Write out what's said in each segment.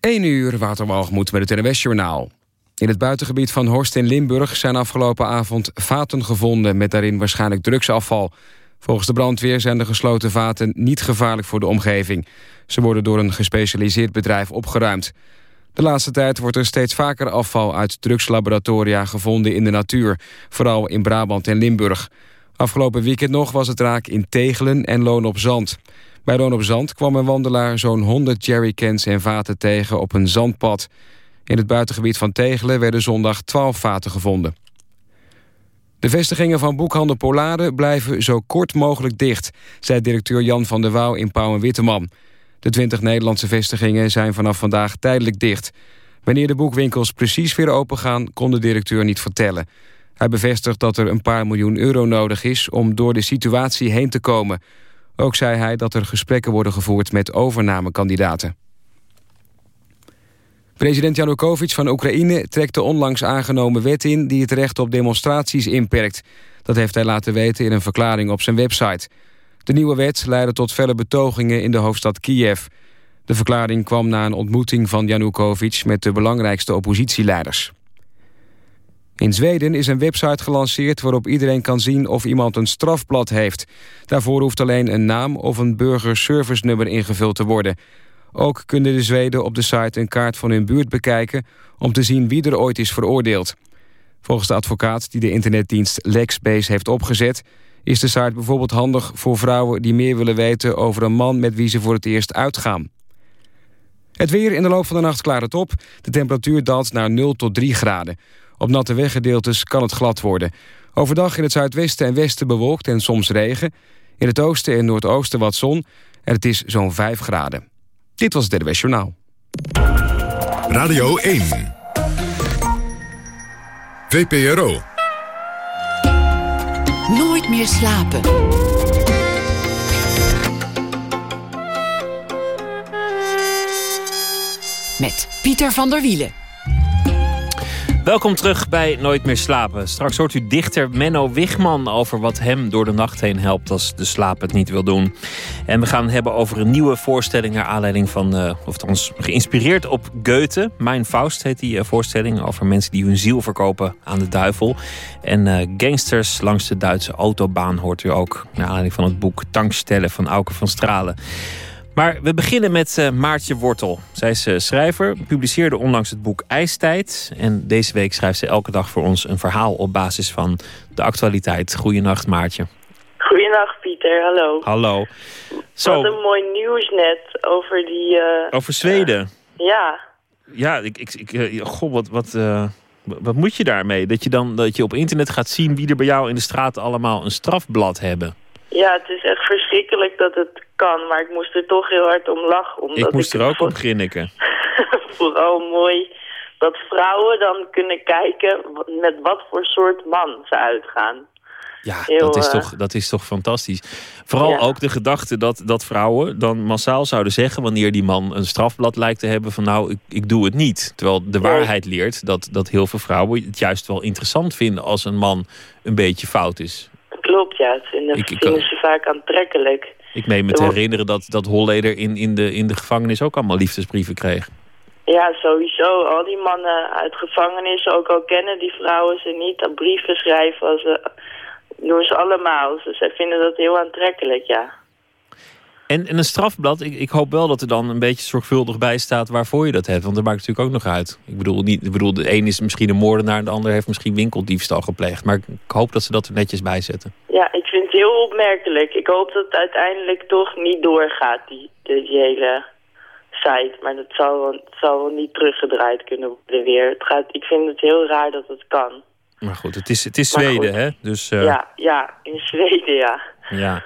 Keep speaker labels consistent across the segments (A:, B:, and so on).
A: 1 uur, Waterwalgemoed met het NWS-journaal. In het buitengebied van Horst in Limburg zijn afgelopen avond vaten gevonden... met daarin waarschijnlijk drugsafval. Volgens de brandweer zijn de gesloten vaten niet gevaarlijk voor de omgeving. Ze worden door een gespecialiseerd bedrijf opgeruimd. De laatste tijd wordt er steeds vaker afval uit drugslaboratoria gevonden in de natuur. Vooral in Brabant en Limburg. Afgelopen weekend nog was het raak in Tegelen en Loon op Zand. Bij Loon op Zand kwam een wandelaar zo'n 100 jerrycans en vaten tegen op een zandpad. In het buitengebied van Tegelen werden zondag 12 vaten gevonden. De vestigingen van boekhandel Polade blijven zo kort mogelijk dicht... zei directeur Jan van der Wouw in Pauw en Witteman. De 20 Nederlandse vestigingen zijn vanaf vandaag tijdelijk dicht. Wanneer de boekwinkels precies weer opengaan... kon de directeur niet vertellen. Hij bevestigt dat er een paar miljoen euro nodig is... om door de situatie heen te komen... Ook zei hij dat er gesprekken worden gevoerd met overnamekandidaten. President Janukovic van Oekraïne trekt de onlangs aangenomen wet in... die het recht op demonstraties inperkt. Dat heeft hij laten weten in een verklaring op zijn website. De nieuwe wet leidde tot felle betogingen in de hoofdstad Kiev. De verklaring kwam na een ontmoeting van Janukovic... met de belangrijkste oppositieleiders. In Zweden is een website gelanceerd waarop iedereen kan zien of iemand een strafblad heeft. Daarvoor hoeft alleen een naam of een burgerservice-nummer ingevuld te worden. Ook kunnen de Zweden op de site een kaart van hun buurt bekijken... om te zien wie er ooit is veroordeeld. Volgens de advocaat die de internetdienst Lexbase heeft opgezet... is de site bijvoorbeeld handig voor vrouwen die meer willen weten... over een man met wie ze voor het eerst uitgaan. Het weer in de loop van de nacht klaart het op. De temperatuur daalt naar 0 tot 3 graden. Op natte weggedeeltes kan het glad worden. Overdag in het zuidwesten en westen bewolkt en soms regen. In het oosten en noordoosten wat zon. En het is zo'n 5 graden. Dit was het derde Journaal.
B: Radio 1. VPRO.
C: Nooit meer slapen. Met Pieter van der Wielen.
D: Welkom terug bij Nooit meer slapen. Straks hoort u dichter Menno Wigman over wat hem door de nacht heen helpt als de slaap het niet wil doen. En we gaan het hebben over een nieuwe voorstelling naar aanleiding van, uh, of ons geïnspireerd op Goethe. Mijn Faust heet die uh, voorstelling over mensen die hun ziel verkopen aan de duivel. En uh, gangsters langs de Duitse autobaan hoort u ook naar aanleiding van het boek Tankstellen van Auke van Stralen. Maar we beginnen met uh, Maartje Wortel. Zij is uh, schrijver, publiceerde onlangs het boek IJstijd. En deze week schrijft ze elke dag voor ons een verhaal op basis van de actualiteit. Goedenacht Maartje.
E: Goedenacht Pieter, hallo.
D: Hallo.
E: Zo. Wat een mooi nieuws net over die... Uh,
D: over Zweden?
E: ja.
D: Ja, ik, ik, ik, goh, wat, wat, wat moet je daarmee? Dat je dan dat je op internet gaat zien wie er bij jou in de straat allemaal een strafblad hebben.
E: Ja, het is echt verschrikkelijk dat het kan, maar ik moest er toch heel hard om lachen. Omdat
D: ik moest er ook om grinniken.
E: Vooral mooi dat vrouwen dan kunnen kijken met wat voor soort man ze uitgaan.
D: Ja, dat, is toch, dat is toch fantastisch. Vooral ook de gedachte dat, dat vrouwen dan massaal zouden zeggen... wanneer die man een strafblad lijkt te hebben van... nou, ik, ik doe het niet. Terwijl de waarheid leert dat, dat heel veel vrouwen het juist wel interessant vinden... als een man een beetje fout is.
E: Klopt, ja. Dat vinden, ik, vinden ze vaak aantrekkelijk.
D: Ik meen me te herinneren dat, dat Holleder in, in, de, in de gevangenis ook allemaal liefdesbrieven kreeg.
E: Ja, sowieso. Al die mannen uit gevangenis, ook al kennen die vrouwen ze niet, dat brieven schrijven, als ze, doen ze allemaal. Dus zij vinden dat heel aantrekkelijk, ja.
D: En, en een strafblad, ik, ik hoop wel dat er dan een beetje zorgvuldig bij staat waarvoor je dat hebt. Want dat maakt natuurlijk ook nog uit. Ik bedoel, niet, ik bedoel de een is misschien een moordenaar, de ander heeft misschien winkeldiefstal gepleegd. Maar ik, hoop dat ze dat er netjes bij zetten.
E: Ja, ik vind het heel opmerkelijk. Ik hoop dat het uiteindelijk toch niet doorgaat, die, die, hele site. Maar dat zal wel, zal wel niet teruggedraaid kunnen worden weer. Het gaat, ik vind het heel raar dat het kan.
D: Maar goed, het is, het is Zweden, hè? Dus, uh...
E: Ja, ja, in Zweden, ja.
D: Ja.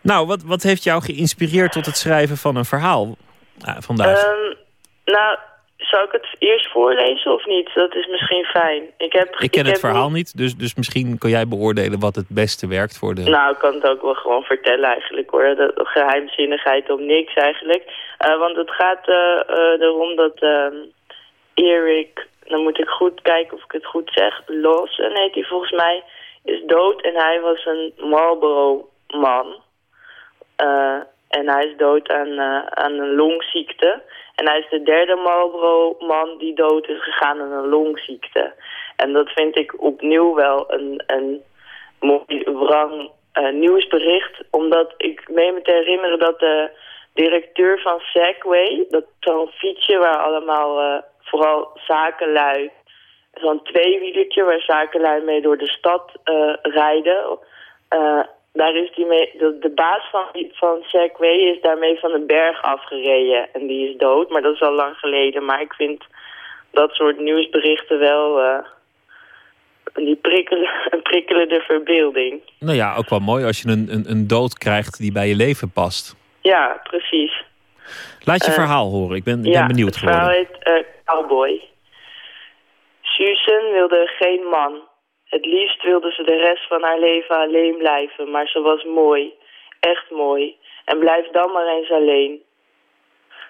D: Nou, wat, wat heeft jou geïnspireerd tot het schrijven van een verhaal uh, vandaag?
E: Um, nou, zou ik het eerst voorlezen of niet? Dat is misschien fijn.
D: Ik, heb, ik ken het verhaal niet, dus, dus misschien kan jij beoordelen wat het beste werkt voor de...
E: Nou, ik kan het ook wel gewoon vertellen eigenlijk hoor. De geheimzinnigheid om niks eigenlijk. Uh, want het gaat uh, erom dat uh, Erik, dan moet ik goed kijken of ik het goed zeg, Lawson heet hij volgens mij, is dood en hij was een Marlboro-man. Uh, en hij is dood aan, uh, aan een longziekte. En hij is de derde Marlboro-man die dood is gegaan aan een longziekte. En dat vind ik opnieuw wel een, een mooi wrang uh, nieuwsbericht. Omdat ik meen me te herinneren dat de directeur van Segway... dat zo'n fietsje waar allemaal vooral zakenlui... zo'n tweewielertje waar zakenlui mee door de stad rijden... daar is die mee, de, de baas van, van Segway is daarmee van een berg afgereden. En die is dood, maar dat is al lang geleden. Maar ik vind dat soort nieuwsberichten wel die prikkelen, een prikkelende verbeelding.
D: Nou ja, ook wel mooi als je een, een, een dood krijgt die bij je leven past.
E: Ja, precies.
D: Laat je uh, verhaal horen, ik ben, ik ben benieuwd geworden.
E: het verhaal heet uh, Cowboy. Susan wilde geen man. Het liefst wilde ze de rest van haar leven alleen blijven, maar ze was mooi. Echt mooi. En blijf dan maar eens alleen.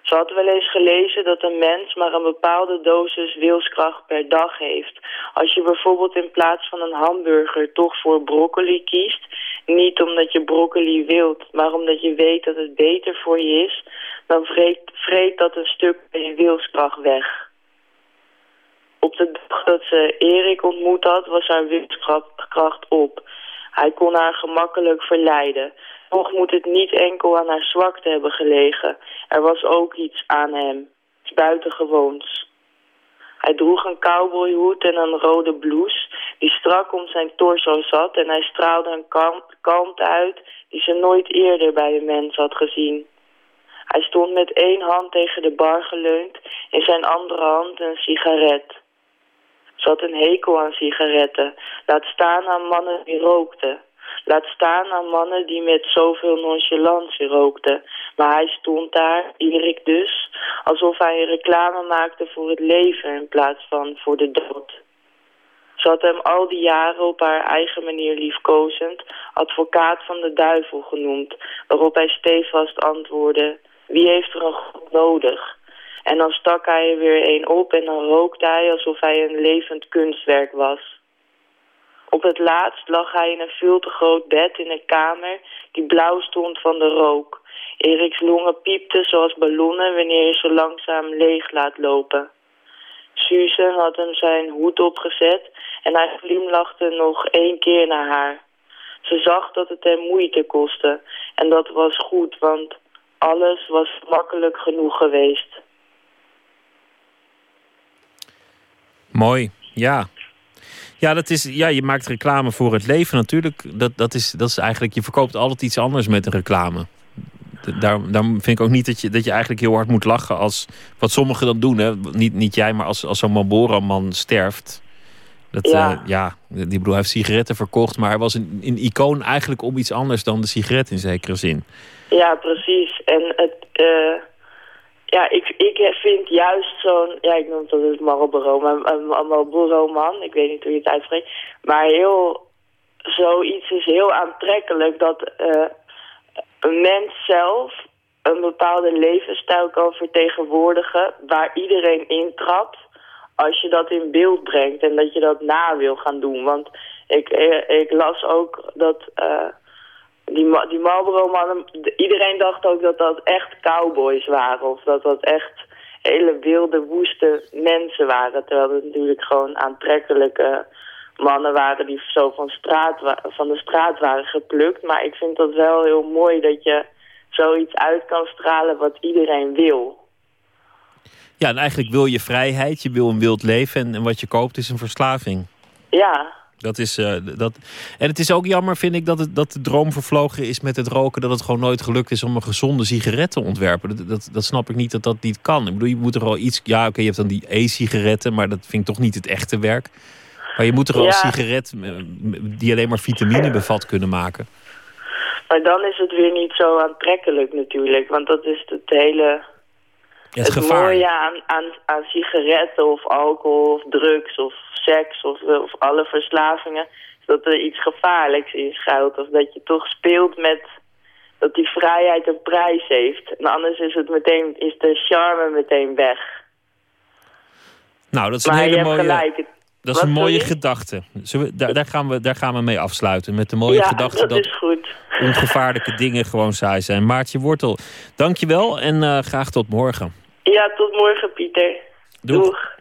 E: Ze had wel eens gelezen dat een mens maar een bepaalde dosis wilskracht per dag heeft. Als je bijvoorbeeld in plaats van een hamburger toch voor broccoli kiest, niet omdat je broccoli wilt, maar omdat je weet dat het beter voor je is, dan vreet, vreet dat een stuk van je wilskracht weg. Op de dag dat ze Erik ontmoet had, was haar wilskracht op. Hij kon haar gemakkelijk verleiden. Toch moet het niet enkel aan haar zwakte hebben gelegen. Er was ook iets aan hem. Iets buitengewoons. Hij droeg een cowboyhoed en een rode blouse die strak om zijn torso zat en hij straalde een kalmte uit die ze nooit eerder bij een mens had gezien. Hij stond met één hand tegen de bar geleund, in zijn andere hand een sigaret. Ze had een hekel aan sigaretten, laat staan aan mannen die rookten. Laat staan aan mannen die met zoveel nonchalance rookten. Maar hij stond daar, Erik dus, alsof hij een reclame maakte voor het leven in plaats van voor de dood. Ze had hem al die jaren op haar eigen manier liefkozend advocaat van de duivel genoemd, waarop hij stevast antwoordde, wie heeft er een god nodig? En dan stak hij er weer een op en dan rookte hij alsof hij een levend kunstwerk was. Op het laatst lag hij in een veel te groot bed in een kamer die blauw stond van de rook. Eriks longen piepten zoals ballonnen wanneer je ze langzaam leeg laat lopen. Susan had hem zijn hoed opgezet en hij glimlachte nog één keer naar haar. Ze zag dat het hem moeite kostte en dat was goed, want alles was makkelijk genoeg geweest.
D: Mooi, ja. Ja, dat is, ja, je maakt reclame voor het leven natuurlijk. Dat, dat, is, dat is eigenlijk, je verkoopt altijd iets anders met een reclame. Daar, daar vind ik ook niet dat je, dat je eigenlijk heel hard moet lachen als wat sommigen dan doen. Hè. Niet, niet jij, maar als, als zo'n Marlboro-man sterft. Dat, ja. Uh, ja, die bedoel, hij heeft sigaretten verkocht, maar hij was een, een icoon eigenlijk om iets anders dan de sigaret in zekere zin.
E: Ja, precies. En het, uh, ja, ik, ik vind juist zo'n, ja, ik noem dat het Marlboro, maar een Marlboro-man, ik weet niet hoe je het uitspreekt, maar heel, zoiets is heel aantrekkelijk dat uh, een mens zelf een bepaalde levensstijl kan vertegenwoordigen waar iedereen intrapt als je dat in beeld brengt en dat je dat na wil gaan doen. Want ik, eh, ik las ook dat... Uh, die, die Marlboro-mannen, iedereen dacht ook dat dat echt cowboys waren. Of dat dat echt hele wilde, woeste mensen waren. Terwijl het natuurlijk gewoon aantrekkelijke mannen waren die zo van, straat, van de straat waren geplukt. Maar ik vind dat wel heel mooi dat je zoiets uit kan stralen wat iedereen wil.
D: Ja, en eigenlijk wil je vrijheid, je wil een wild leven en, en wat je koopt is een verslaving.
E: Ja,
D: dat is, uh, dat... En het is ook jammer, vind ik, dat, het, dat de droom vervlogen is met het roken. Dat het gewoon nooit gelukt is om een gezonde sigaret te ontwerpen. Dat, dat, dat snap ik niet dat dat niet kan. Ik bedoel, je moet er al iets... Ja, oké, je hebt dan die e-sigaretten, maar dat vind ik toch niet het echte werk. Maar je moet er al een sigaret eh, die alleen maar vitamine bevat kunnen maken.
E: Maar dan is het weer niet zo aantrekkelijk natuurlijk. Want dat is het hele...
D: Het, het mooie
E: aan, aan, aan sigaretten of alcohol of drugs of seks of, of alle verslavingen, dat er iets gevaarlijks in schuilt. Of dat je toch speelt met dat die vrijheid een prijs heeft. En anders is, het meteen, is de charme meteen weg.
D: Nou, dat is een hele mooie... Gelijk. Dat is een mooie gedachte. We, daar, daar, gaan we, daar gaan we mee afsluiten. Met de mooie
E: ja,
D: gedachte
E: dat, is goed.
D: ongevaarlijke dingen gewoon saai zijn. Maartje Wortel, dankjewel en uh, graag tot morgen.
E: Ja,
F: tot morgen, Pieter.
D: Doeg.
F: Doeg.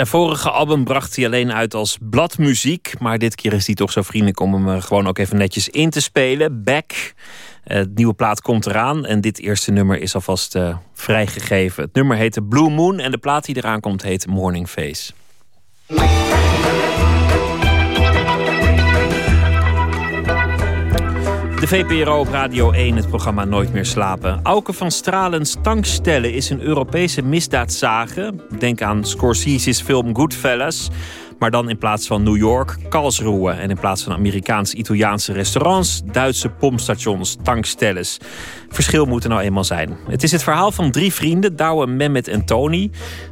D: Zijn vorige album bracht hij alleen uit als bladmuziek. Maar dit keer is hij toch zo vriendelijk om hem eh, gewoon ook even netjes in te spelen. Back. Eh, Het nieuwe plaat komt eraan. En dit eerste nummer is alvast eh, vrijgegeven. Het nummer heet Blue Moon. En de plaat die eraan komt heet Morning Face. De VPRO op Radio 1, het programma Nooit meer slapen. Auke van Stralens Tankstellen is een Europese misdaadsage. Denk aan Scorsese's film Goodfellas. Maar dan in plaats van New York, Karlsruhe. En in plaats van Amerikaans-Italiaanse restaurants, Duitse pompstations, tankstelles. Verschil moet er nou eenmaal zijn. Het is het verhaal van drie vrienden, Douwe, Mehmet en Tony.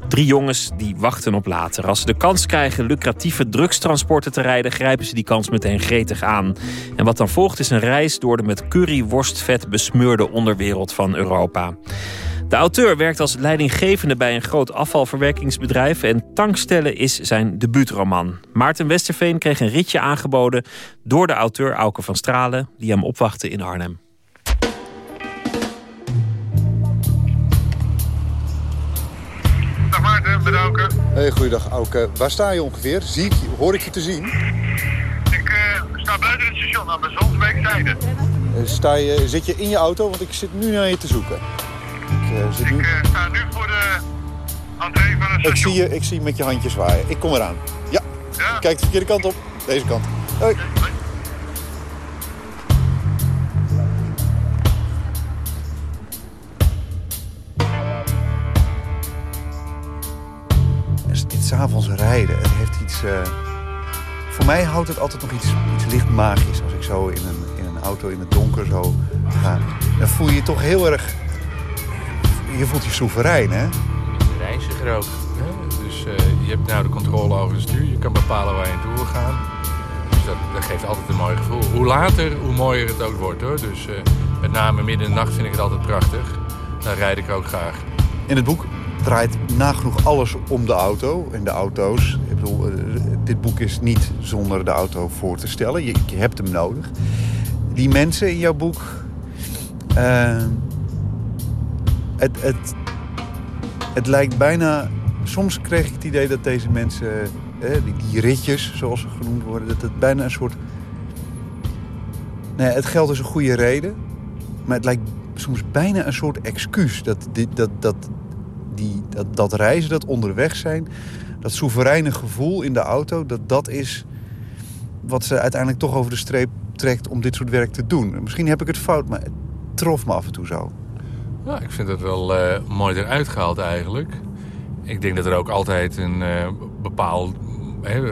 D: Drie jongens die wachten op later. Als ze de kans krijgen lucratieve drugstransporten te rijden, grijpen ze die kans meteen gretig aan. En wat dan volgt is een reis door de met curry worstvet besmeurde onderwereld van Europa. De auteur werkt als leidinggevende bij een groot afvalverwerkingsbedrijf... en Tankstellen is zijn debuutroman. Maarten Westerveen kreeg een ritje aangeboden... door de auteur Auke van Stralen, die hem opwachtte in Arnhem.
G: Dag Maarten, bedanken.
H: Hey, goeiedag Auke. Waar sta je ongeveer? Zie ik, je- hoor ik je te zien?
G: Ik eh, sta buiten het station aan de Zonsbeekzijde.
H: Eh, Sta je, zit je in je auto? Want ik zit nu naar je te zoeken. Ik, eh, nu...
G: Ik eh, sta nu voor de entree van het
H: ik,
G: station.
H: zie je, ik zie je met je handjes zwaaien. Ik kom eraan. Ja,
G: Ja?
H: kijk de verkeerde kant op. Deze kant. Hoi. Dit s'avonds rijden, het heeft iets... eh, Voor mij houdt het altijd nog iets, iets licht magisch. Als ik zo in een, in een auto in het donker zo ga. Dan voel je je toch heel erg... Je voelt je soeverein, hè?
I: reiziger ook. Hè? Dus eh, je hebt nou de controle over het stuur. Je kan bepalen waar je naartoe wil gaan. Dus dat, dat geeft altijd een mooi gevoel. Hoe later, hoe mooier het ook wordt hoor. Dus eh, met name midden in de nacht vind ik het altijd prachtig. Daar rijd ik ook graag.
H: In het boek draait nagenoeg alles om de auto en de auto's. Ik bedoel, eh, dit boek is niet zonder de auto voor te stellen. Je, je hebt hem nodig. Die mensen in jouw boek... het, het, het lijkt bijna... Soms kreeg ik het idee dat deze mensen... die, ritjes, zoals ze genoemd worden... dat het bijna een soort... Nee, het geld is een goede reden. Maar het lijkt soms bijna een soort excuus. Dat, dat, dat, die, dat, dat reizen, dat onderweg zijn... dat soevereine gevoel in de auto... dat dat is wat ze uiteindelijk toch over de streep trekt... om dit soort werk te doen. Misschien heb ik het fout, maar het trof me af en toe zo.
I: Ja, ik vind het wel eh, mooi eruit gehaald eigenlijk. Ik denk dat er ook altijd een eh, bepaald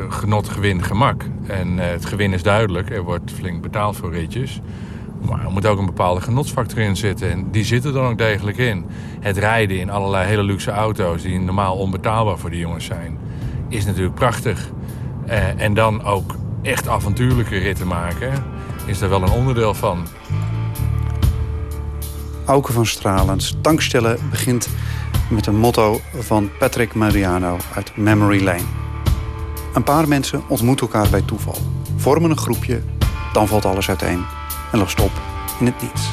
I: genot, gewin, gemak. En eh, het gewin is duidelijk. Er wordt flink betaald voor ritjes. Maar er moet ook een bepaalde genotsfactor in zitten. En die zit er dan ook degelijk in. Het rijden in allerlei hele luxe auto's... die normaal onbetaalbaar voor die jongens zijn... is natuurlijk prachtig. En dan ook echt avontuurlijke ritten maken... is er wel een onderdeel van.
H: Auke van Stralens tankstellen begint met een motto van Patrick Mariano uit Memory Lane. Een paar mensen ontmoeten elkaar bij toeval, vormen een groepje, dan valt alles uiteen en lost op in het niets.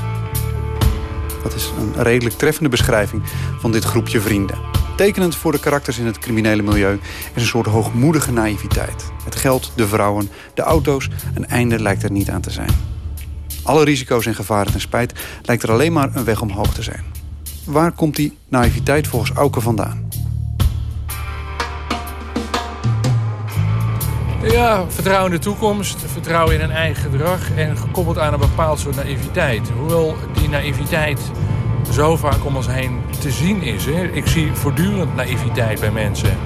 H: Dat is een redelijk treffende beschrijving van dit groepje vrienden. Tekenend voor de karakters in het criminele milieu is een soort hoogmoedige naïviteit. Het geld, de vrouwen, de auto's, een einde lijkt er niet aan te zijn. Alle risico's en gevaren ten spijt lijkt er alleen maar een weg omhoog te zijn. Waar komt die naïviteit volgens Auke vandaan?
I: Ja, vertrouwen in de toekomst, vertrouwen in een eigen gedrag en gekoppeld aan een bepaald soort naïviteit. Hoewel die naïviteit zo vaak om ons heen te zien is. Hè. Ik zie voortdurend naïviteit bij mensen.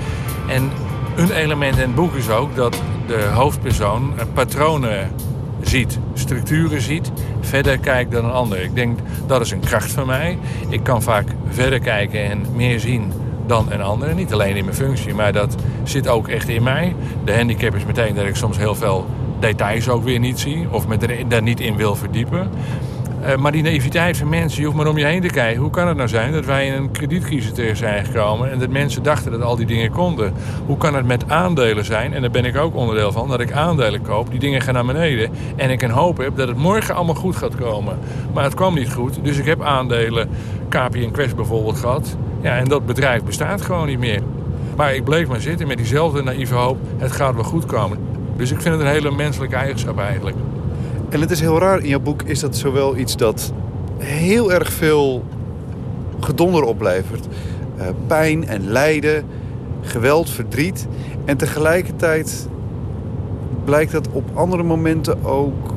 I: En een element in het boek is ook dat de hoofdpersoon eh, patronen ziet, structuren ziet, verder kijkt dan een ander. Ik denk dat is een kracht van mij. Ik kan vaak verder kijken en meer zien dan een ander. Niet alleen in mijn functie, maar dat zit ook echt in mij. De handicap is meteen dat ik soms heel veel details ook weer niet zie of me daar niet in wil verdiepen. Uh, maar die naïviteit van mensen, je hoeft maar om je heen te kijken. Hoe kan het nou zijn dat wij in een kredietcrisis terecht zijn gekomen... en dat mensen dachten dat al die dingen konden? Hoe kan het met aandelen zijn, en daar ben ik ook onderdeel van... dat ik aandelen koop, die dingen gaan naar beneden... en ik een hoop heb dat het morgen allemaal goed gaat komen. Maar het kwam niet goed, dus ik heb aandelen KPN Quest bijvoorbeeld gehad. Ja, en dat bedrijf bestaat gewoon niet meer. Maar ik bleef maar zitten met diezelfde naïeve hoop... het gaat wel goed komen. Dus ik vind het een hele menselijke eigenschap eigenlijk.
H: En het is heel raar, in jouw boek is dat zowel iets dat heel erg veel gedonder oplevert. Uh, pijn en lijden, geweld, verdriet. En tegelijkertijd blijkt dat op andere momenten ook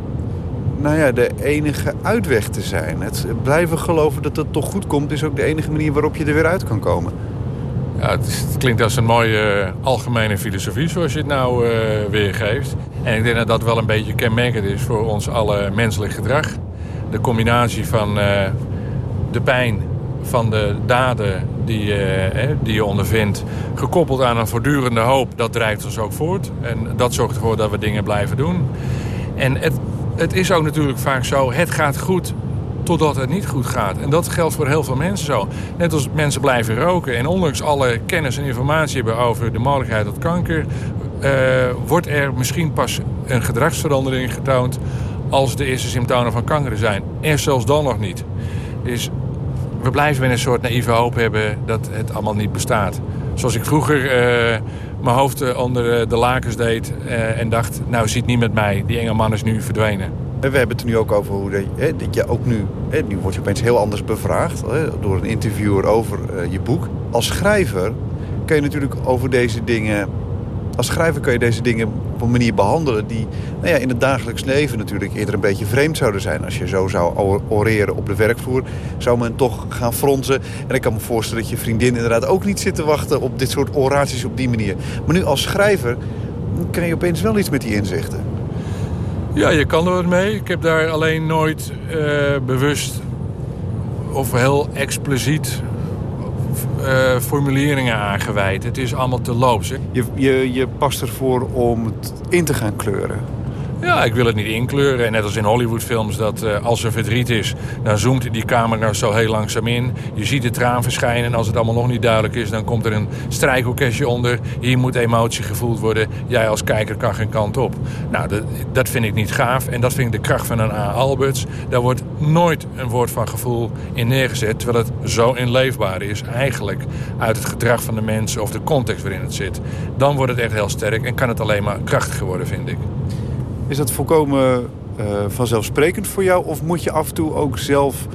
H: nou ja, de enige uitweg te zijn. Het blijven geloven dat het toch goed komt... is ook de enige manier waarop je er weer uit kan komen.
I: Ja, het, is, het klinkt als een mooie uh, algemene filosofie zoals je het nou uh, weergeeft. En ik denk dat dat wel een beetje kenmerkend is voor ons alle menselijk gedrag. De combinatie van uh, de pijn van de daden die, eh, die je ondervindt... gekoppeld aan een voortdurende hoop, dat drijft ons ook voort. En dat zorgt ervoor dat we dingen blijven doen. En het, het is ook natuurlijk vaak zo, het gaat goed totdat het niet goed gaat. En dat geldt voor heel veel mensen zo. Net als mensen blijven roken en ondanks alle kennis en informatie hebben over de mogelijkheid tot kanker... Uh, wordt er misschien pas een gedragsverandering getoond als de eerste symptomen van kanker zijn. En zelfs dan nog niet. Dus we blijven met een soort naïeve hoop hebben dat het allemaal niet bestaat. Zoals ik vroeger uh, mijn hoofd onder de lakens deed en dacht... nou, ziet niet met mij, die enge man is nu verdwenen.
H: We hebben het er nu ook over hoe dat je ook nu... Hè, nu word je opeens heel anders bevraagd hè, door een interviewer over je boek. Als schrijver kun je natuurlijk over deze dingen als schrijver kun je deze dingen op een manier behandelen... die nou ja, in het dagelijks leven natuurlijk eerder een beetje vreemd zouden zijn. Als je zo zou oreren op de werkvloer, zou men toch gaan fronsen. En ik kan me voorstellen dat je vriendin inderdaad ook niet zit te wachten... op dit soort oraties op die manier. Maar nu als schrijver kan je opeens wel iets met die inzichten.
I: Ja, je kan er wat mee. Ik heb daar alleen nooit uh, bewust of heel expliciet uh, formuleringen aangeweid. Het is allemaal te loops.
H: Je, je, je past ervoor om het in te gaan kleuren.
I: Ja, ik wil het niet inkleuren. En net als in Hollywoodfilms, dat uh, als er verdriet is... dan zoomt die camera zo heel langzaam in. Je ziet het traan verschijnen en als het allemaal nog niet duidelijk is... dan komt er een strijkorkestje onder. Hier moet emotie gevoeld worden. Jij als kijker kan geen kant op. Nou, dat, dat vind ik niet gaaf. En dat vind ik de kracht van een A. Alberts. Daar wordt nooit een woord van gevoel in neergezet... terwijl het zo inleefbaar is eigenlijk... uit het gedrag van de mensen of de context waarin het zit. Dan wordt het echt heel sterk en kan het alleen maar krachtiger worden, vind ik.
H: Is dat volkomen uh, vanzelfsprekend voor jou? Of moet je af en toe ook zelf...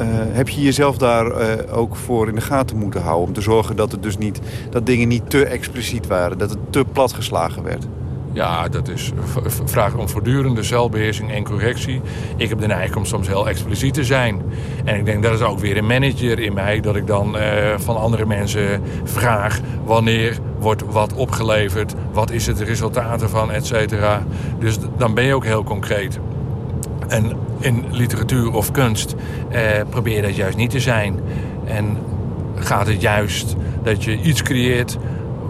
H: Uh, heb je jezelf daar uh, ook voor in de gaten moeten houden? Om te zorgen dat, het dus niet, dat dingen niet te expliciet waren. Dat het te platgeslagen werd.
I: Ja, dat is vraag om voortdurende zelfbeheersing en correctie. Ik heb de neiging om soms heel expliciet te zijn. En ik denk dat is ook weer een manager in mij... dat ik dan uh, van andere mensen vraag wanneer wordt wat opgeleverd... wat is het resultaat ervan, et cetera. Dus dan ben je ook heel concreet. En in literatuur of kunst eh, probeer dat juist niet te zijn. En gaat het juist dat je iets creëert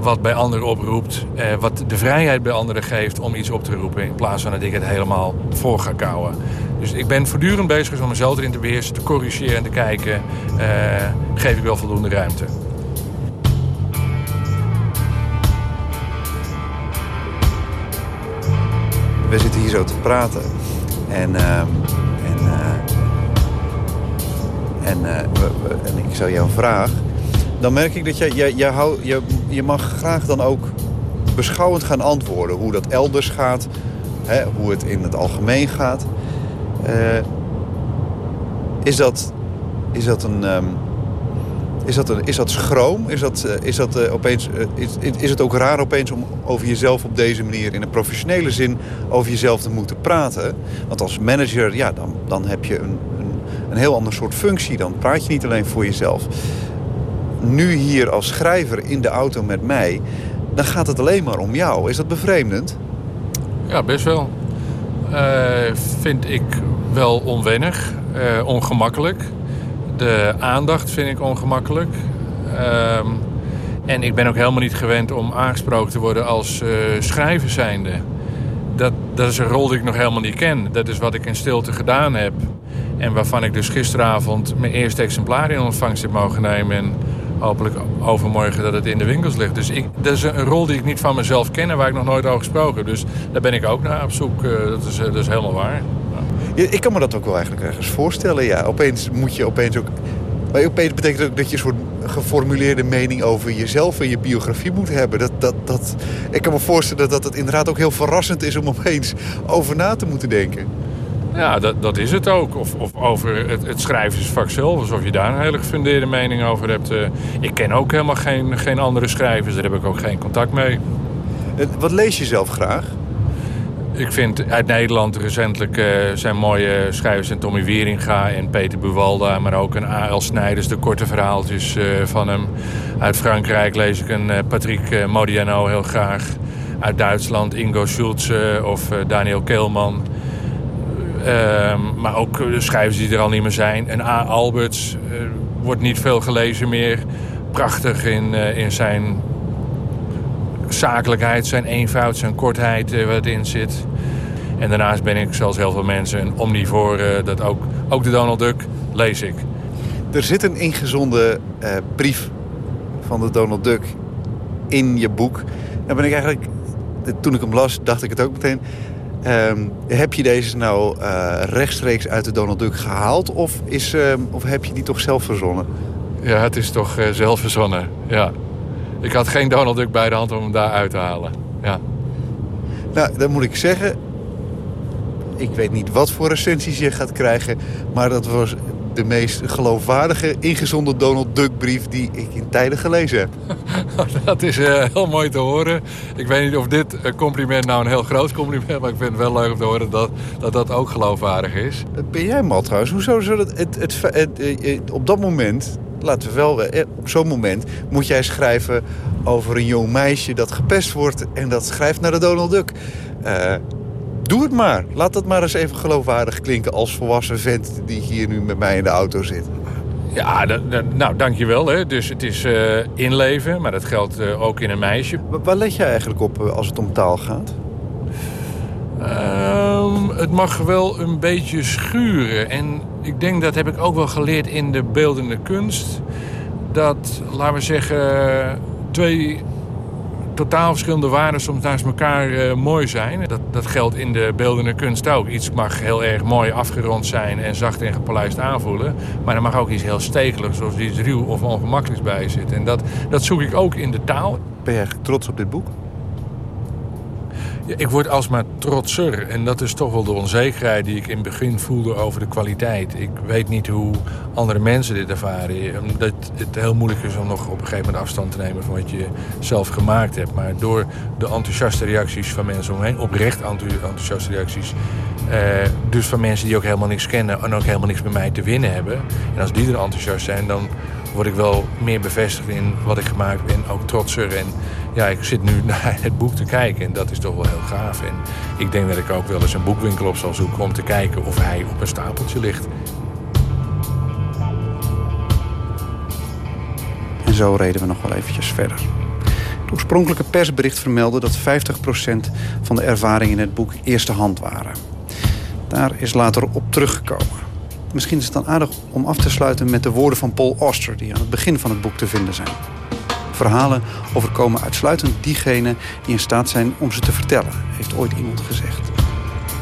I: wat bij anderen oproept. Eh, wat de vrijheid bij anderen geeft om iets op te roepen. In plaats van dat ik het helemaal voor ga kouwen. Dus ik ben voortdurend bezig om mezelf erin te beheersen, te corrigeren en te kijken. Uh, geef ik wel voldoende ruimte.
H: We zitten hier zo te praten. En, uh, en, uh, en, uh, en ik stel jou een vraag dan merk ik dat je, hou, je, je mag graag dan ook beschouwend gaan antwoorden. Hoe dat elders gaat, hè, hoe het in het algemeen gaat. Uh, is, dat, is dat een... Um, is dat, een, is dat schroom? Is, dat, uh, is, dat, uh, opeens, is, is het ook raar opeens om over jezelf op deze manier... in een professionele zin over jezelf te moeten praten? Want als manager, ja, dan, dan heb je een, een, een heel ander soort functie. Dan praat je niet alleen voor jezelf nu hier als schrijver in de auto met mij... dan gaat het alleen maar om jou. Is dat bevreemdend?
I: Ja, best wel. Uh, vind ik wel onwennig, uh, ongemakkelijk. De aandacht vind ik ongemakkelijk. Uh, en ik ben ook helemaal niet gewend om aangesproken te worden als uh, schrijver zijnde. Dat, dat is een rol die ik nog helemaal niet ken. Dat is wat ik in stilte gedaan heb. En waarvan ik dus gisteravond mijn eerste exemplaar in ontvangst heb mogen nemen. En hopelijk overmorgen dat het in de winkels ligt. Dus ik, dat is een rol die ik niet van mezelf ken en waar ik nog nooit over gesproken. Dus daar ben ik ook naar op zoek. Eh, dat is, dat is helemaal waar.
H: Ja. ik kan me dat ook wel eigenlijk ergens voorstellen. Ja, opeens moet je opeens ook... Maar opeens betekent ook dat je een soort geformuleerde mening over jezelf en je biografie moet hebben. Dat, dat, dat, ik kan me voorstellen dat het inderdaad ook heel verrassend is om opeens over na te moeten denken.
I: Ja, dat, dat is het ook. Of, of over het, het schrijversvak zelf, alsof je daar een hele gefundeerde mening over hebt. Uh, ik ken ook helemaal geen, geen andere schrijvers, daar heb ik ook geen contact mee.
H: Wat lees je zelf graag?
I: Ik vind uit Nederland recentelijk uh, zijn mooie schrijvers en Tommy Wieringa en Peter Buwalda, maar ook een A.L. Snijders, de korte verhaaltjes uh, van hem. Uit Frankrijk lees ik een Patrick Modiano heel graag. Uit Duitsland Ingo Schulze of Daniel Keelman. Uh, maar ook schrijvers die er al niet meer zijn. En A. Alberts uh, wordt niet veel gelezen meer. Prachtig in, uh, in zijn zakelijkheid, zijn eenvoud, zijn kortheid uh, wat in zit. En daarnaast ben ik, zoals heel veel mensen, een omnivoor. dat ook, ook de Donald Duck lees ik.
H: Er zit een ingezonden brief van de Donald Duck in je boek. Dan ben ik eigenlijk, toen ik hem las, dacht ik het ook meteen. Um, heb je deze nou uh, rechtstreeks uit de Donald Duck gehaald? Of, is, uh, of heb je die toch zelf verzonnen?
I: Ja, het is toch uh, zelf verzonnen, ja. Ik had geen Donald Duck bij de hand om hem daar uit te halen, ja.
H: Nou, dan moet ik zeggen... Ik weet niet wat voor recensies je gaat krijgen... maar dat was de meest geloofwaardige ingezonden Donald Duck brief die ik in tijden gelezen heb.
I: Dat is uh, heel mooi te horen. Ik weet niet of dit compliment nou een heel groot compliment is... maar ik vind het wel leuk om te horen dat dat, dat ook geloofwaardig is.
H: Ben jij mal trouwens? Hoezo zou het, het, het, het, op dat moment... Laten we wel, eh, op zo'n moment moet jij schrijven over een jong meisje dat gepest wordt... en dat schrijft naar de Donald Duck. Uh, Doe het maar. Laat dat maar eens even geloofwaardig klinken als volwassen vent die hier nu met mij in de auto zit.
I: Ja, nou, dankjewel. Hè. Dus het is uh, inleven, maar dat geldt uh, ook in een meisje.
H: Waar let jij eigenlijk op uh, als het om taal gaat?
I: Um, het mag wel een beetje schuren. En ik denk dat heb ik ook wel geleerd in de beeldende kunst. Dat, laten we zeggen, twee totaal verschillende waarden soms naast elkaar uh, mooi zijn. Dat, dat geldt in de beeldende kunst ook. Iets mag heel erg mooi afgerond zijn en zacht en gepolijst aanvoelen. Maar er mag ook iets heel stekeligs, zoals iets ruw of ongemakkelijks bij zitten. En dat, dat zoek ik ook in de taal.
H: Ben eigenlijk trots op dit boek?
I: Ik word alsmaar trotser. En dat is toch wel de onzekerheid die ik in het begin voelde over de kwaliteit. Ik weet niet hoe andere mensen dit ervaren. Omdat het heel moeilijk is om nog op een gegeven moment afstand te nemen van wat je zelf gemaakt hebt. Maar door de enthousiaste reacties van mensen omheen, oprecht enthousiaste reacties. Eh, dus van mensen die ook helemaal niks kennen en ook helemaal niks met mij te winnen hebben. En als die er enthousiast zijn, dan word ik wel meer bevestigd in wat ik gemaakt ben. Ook trotser. En ja, ik zit nu naar het boek te kijken en dat is toch wel heel gaaf. En ik denk dat ik ook wel eens een boekwinkel op zal zoeken om te kijken of hij op een stapeltje ligt.
H: En zo reden we nog wel eventjes verder. Het oorspronkelijke persbericht vermeldde dat 50% van de ervaringen in het boek eerste hand waren. Daar is later op teruggekomen. Misschien is het dan aardig om af te sluiten met de woorden van Paul Auster... die aan het begin van het boek te vinden zijn. Verhalen overkomen uitsluitend diegenen die in staat zijn om ze te vertellen, heeft ooit iemand gezegd.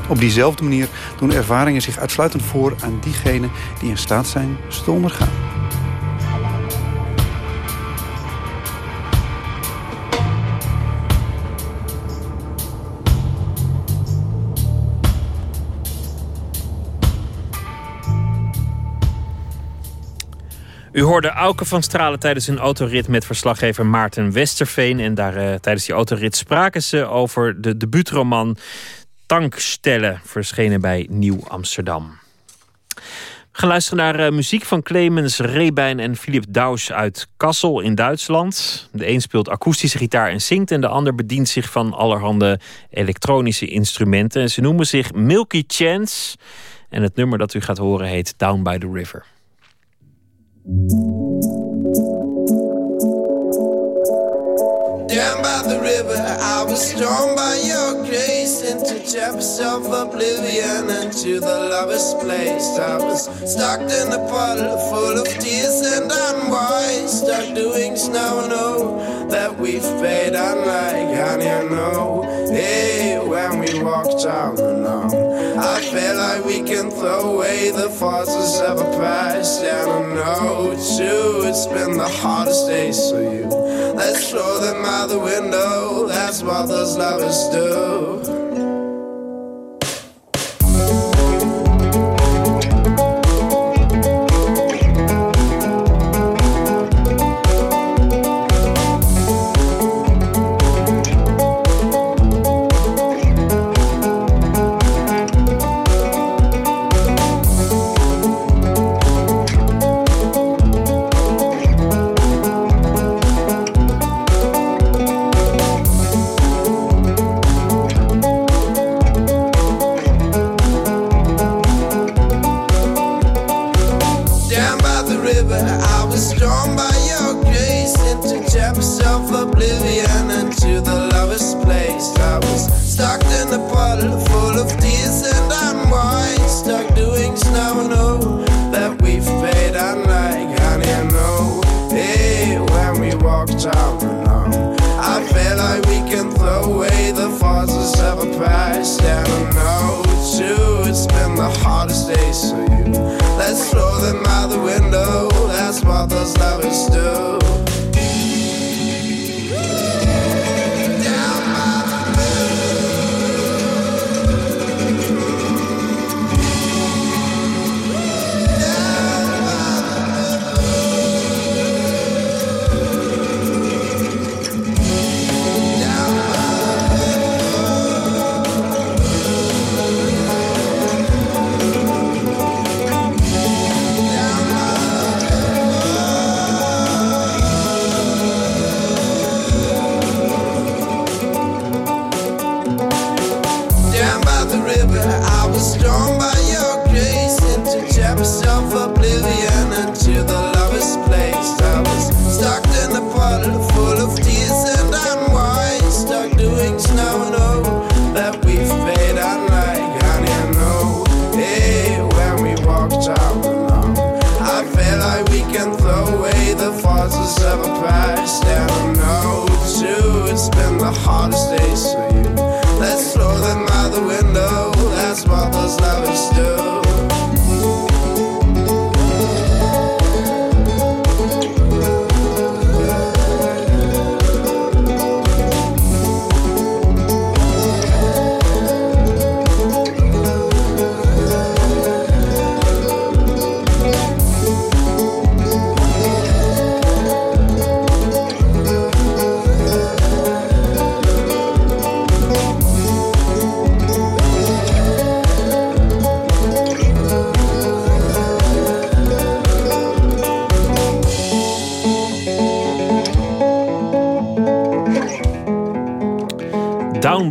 H: Op diezelfde manier doen ervaringen zich uitsluitend voor aan diegenen die in staat zijn ze te ondergaan.
D: U hoorde Auke van Stralen tijdens een autorit met verslaggever Maarten Westerveen. En daar, uh, tijdens die autorit spraken ze over de debuutroman Tankstellen, verschenen bij Nieuw Amsterdam. We gaan luisteren naar uh, muziek van Clemens Rebijn en Philip Daus uit Kassel in Duitsland. De een speelt akoestische gitaar en zingt... en de ander bedient zich van allerhande elektronische instrumenten. Ze noemen zich Milky Chance. En het nummer dat u gaat horen heet Down by the River.
J: Down by the river, I was drawn by your grace into depths of oblivion, into the lover's place. I was stuck in a puddle full of tears and unwise. Stuck doing snow, know that we've paid unlike, and you know, hey, walked down the long. I feel like we can throw away the forces of a past. And I know too, it's been the hardest days for you. Let's throw them out the window, that's what those lovers do.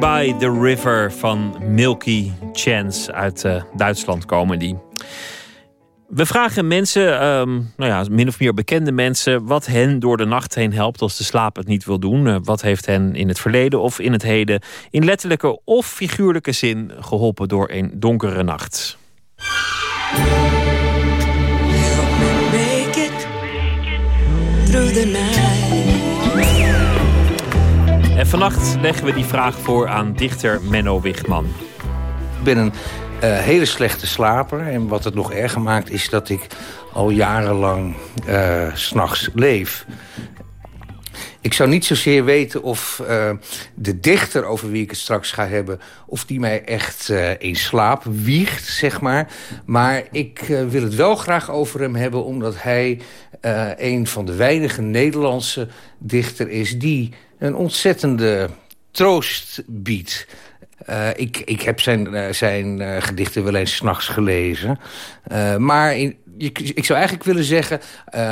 D: By the River van Milky Chance uit eh, Duitsland komen die. We vragen mensen, ehm, nou ja, min of meer bekende mensen, wat hen door de nacht heen helpt als de slaap het niet wil doen. Eh, wat heeft hen in het verleden of in het heden in letterlijke of figuurlijke zin geholpen door een donkere nacht.
K: Make it through the night.
D: Vannacht leggen we die vraag voor aan dichter Menno Wichman.
L: Ik ben een eh, hele slechte slaper. En wat het nog erger maakt is dat ik al jarenlang s s'nachts leef. Ik zou niet zozeer weten of eh, de dichter over wie ik het straks ga hebben... of die mij echt in slaap wiegt, zeg maar. Maar ik wil het wel graag over hem hebben... omdat hij een van de weinige Nederlandse dichter is... die een ontzettende troost biedt. Eh, ik, ik heb zijn, eh, zijn eh, gedichten wel eens s'nachts gelezen. Maar ik zou eigenlijk willen zeggen...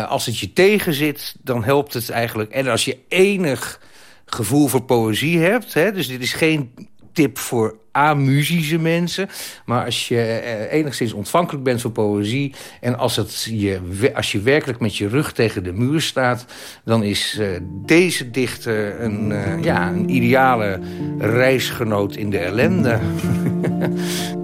L: als het je tegenzit, dan helpt het eigenlijk. En als je enig gevoel voor poëzie hebt... Hè, dus dit is geen tip voor amusische mensen... maar als je eh, enigszins ontvankelijk bent voor poëzie... en als, het je, als je werkelijk met je rug tegen de muur staat... dan is eh, deze dichter een, eh, ja, een ideale reisgenoot in de ellende.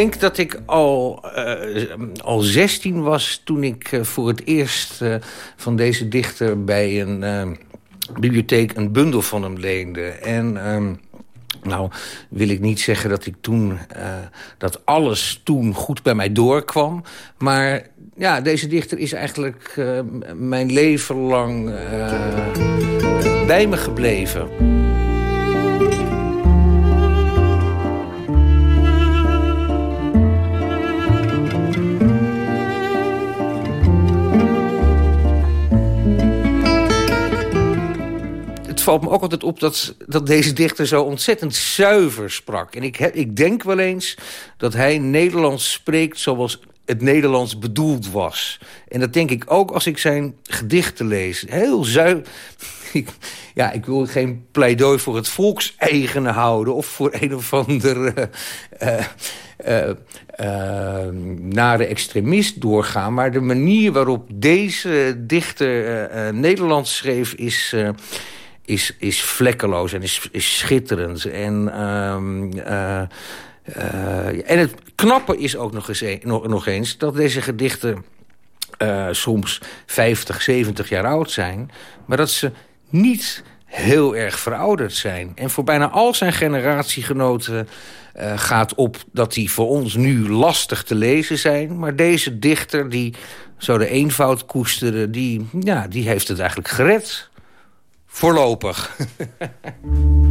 L: denk dat ik al, eh, al 16 was toen ik eh, voor het eerst eh, van deze dichter bij een bibliotheek een bundel van hem leende. En ehm, nou wil ik niet zeggen dat ik toen dat alles toen goed bij mij doorkwam, maar ja, deze dichter is eigenlijk mijn leven lang bij me gebleven. Het valt me ook altijd op dat, dat deze dichter zo ontzettend zuiver sprak. En ik, ik denk wel eens dat hij Nederlands spreekt zoals het Nederlands bedoeld was. En dat denk ik ook als ik zijn gedichten lees. Heel zuiver. Ja, ik wil geen pleidooi voor het volkseigene houden... of voor een of andere eh, eh, eh, nare extremist doorgaan. Maar de manier waarop deze dichter Nederlands schreef... is, is, is vlekkeloos en is, is schitterend. En, ehm, eh, eh, en het knappe is ook nog eens, een- nog, nog eens... dat deze gedichten eh, soms 50, 70 jaar oud zijn... maar dat ze niet heel erg verouderd zijn. En voor bijna al zijn generatiegenoten gaat op dat die voor ons nu lastig te lezen zijn. Maar deze dichter, die zo de eenvoud koesterde... die, ja, die heeft het eigenlijk gered. Voorlopig.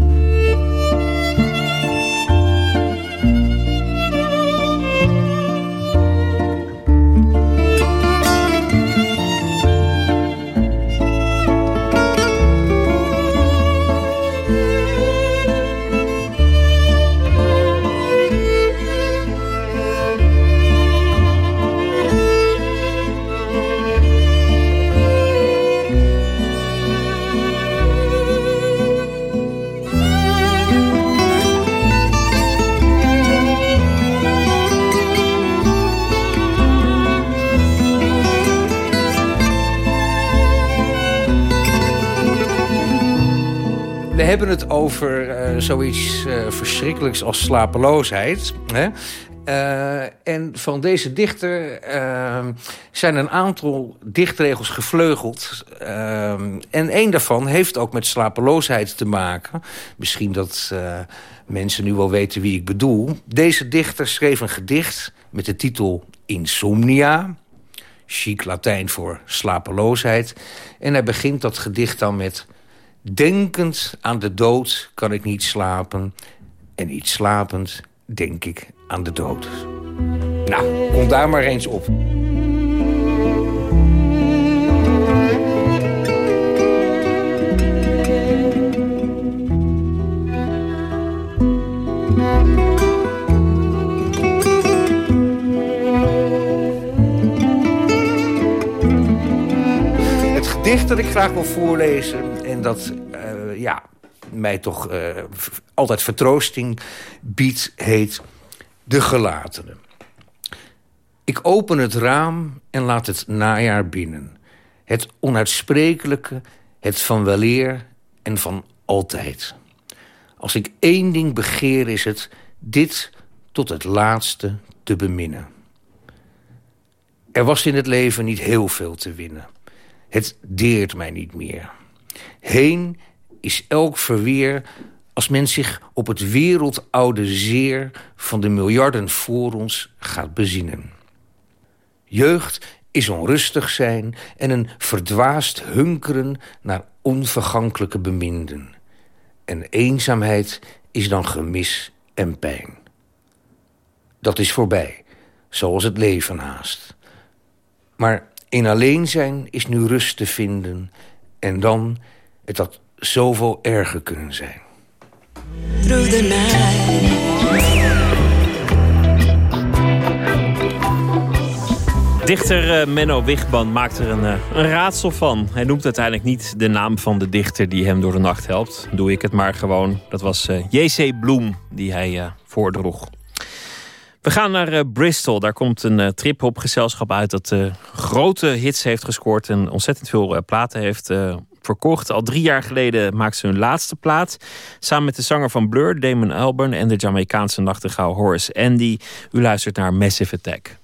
L: hebben het over uh, zoiets uh, verschrikkelijks als slapeloosheid. Hè? Uh, en van deze dichter zijn een aantal dichtregels gevleugeld. en een daarvan heeft ook met slapeloosheid te maken. Misschien dat mensen nu wel weten wie ik bedoel. Deze dichter schreef een gedicht met de titel Insomnia. Chic Latijn voor slapeloosheid. En hij begint dat gedicht dan met... Denkend aan de dood kan ik niet slapen. En niet slapend denk ik aan de dood. Nou, kom daar maar eens op. Het gedicht dat ik graag wil voorlezen... en dat uh, ja, mij toch uh, altijd vertroosting biedt, heet De Gelatene. Ik open het raam en laat het najaar binnen. Het onuitsprekelijke, het van weleer en van altijd. Als ik één ding begeer is het dit tot het laatste te beminnen. Er was in het leven niet heel veel te winnen. Het deert mij niet meer. Heen is elk verweer als men zich op het wereldoude zeer... van de miljarden voor ons gaat bezinnen. Jeugd is onrustig zijn en een verdwaasd hunkeren... naar onvergankelijke beminden. En eenzaamheid is dan gemis en pijn. Dat is voorbij, zoals het leven haast. Maar in alleen zijn is nu rust te vinden... en dan het had zoveel erger kunnen zijn. Through the night.
M: Dichter uh, Menno Wichman maakt er een, uh, een, raadsel van. Hij noemt uiteindelijk niet de naam van de dichter die hem door de nacht helpt. Doe ik het maar gewoon. Dat was uh, eh, J.C. Bloem die hij voordroeg. We gaan naar Bristol. Daar komt een trip-hop gezelschap uit dat grote hits heeft gescoord en ontzettend veel platen heeft verkocht. Al drie jaar geleden maakte ze hun laatste plaat. Samen met de zanger van Blur, Damon Albarn... en de Jamaicaanse nachtegaal Horace Andy. U luistert naar Massive Attack.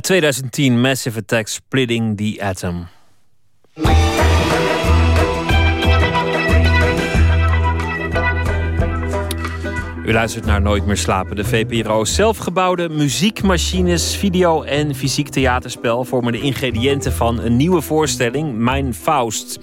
D: Uit 2010, Massive Attack Splitting the Atom. U luistert naar Nooit meer slapen. De VPRO zelfgebouwde muziekmachines, video- en fysiek theaterspel... vormen de ingrediënten van een nieuwe voorstelling, Mijn Faust.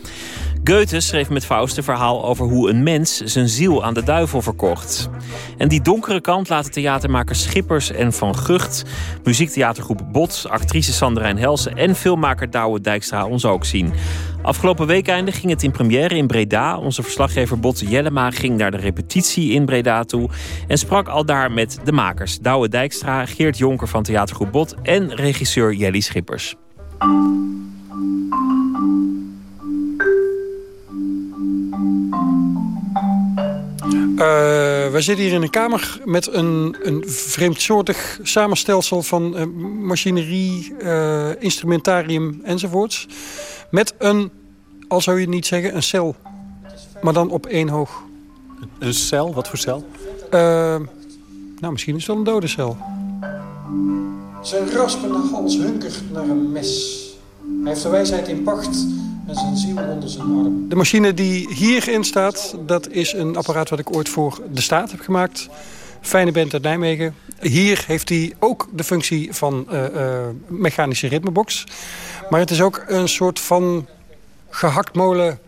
D: Goethe schreef met Faust een verhaal over hoe een mens zijn ziel aan de duivel verkocht. En die donkere kant laten theatermakers Schippers en Van Gucht... muziektheatergroep Bot, actrice Sandrijn Helsen... en filmmaker Douwe Dijkstra ons ook zien. Afgelopen weekende ging het in première in Breda. Onze verslaggever Bot Jellema ging naar de repetitie in Breda toe... en sprak al daar met de makers Douwe Dijkstra, Geert Jonker van theatergroep Bot... en regisseur Jelly Schippers.
N: Wij zitten hier in een kamer met een, een vreemdsoortig samenstelsel van uh, machinerie, uh, instrumentarium enzovoorts. Met een, al zou je het niet zeggen, een cel. Maar dan op één hoog.
O: Een cel? Wat voor cel?
N: nou, misschien is het wel een dode cel. Zijn raspende hals hunkert naar een mes. Hij heeft de wijsheid in pacht en zijn ziel onder zijn arm. De machine die hierin staat, dat is een apparaat wat ik ooit voor de staat heb gemaakt. Fijne band uit Nijmegen. Hier heeft hij ook de functie van uh, uh, mechanische ritmebox. Maar het is ook een soort van gehaktmolen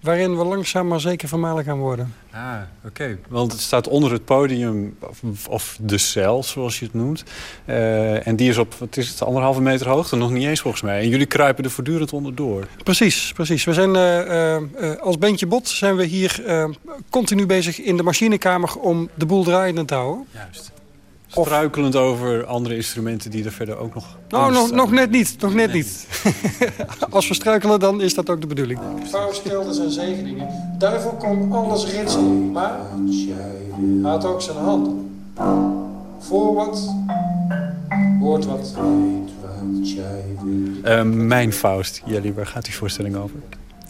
N: waarin we langzaam maar zeker vermalen gaan worden.
O: Ah, oké. Want het staat onder het podium, of, of, de cel, zoals je het noemt. Uh, en die is op, wat is het, anderhalve meter hoogte? Nog niet eens volgens mij. En jullie kruipen er voortdurend onderdoor.
N: Precies, precies. We zijn uh, uh, als bandje Bot zijn we hier continu bezig in de machinekamer... om de boel draaiende te houden.
O: Juist. Struikelend over andere instrumenten die er verder ook nog...
N: Nou, nog, nog net niet. Nog net niet. Als we struikelen, dan is dat ook de bedoeling. Vrouw stelde zijn zegeningen. Duivel kon alles ritselen, maar hij had ook zijn handen. Voor wat, hoort wat.
O: Uh, mijn Faust, Jelly, waar gaat die voorstelling over?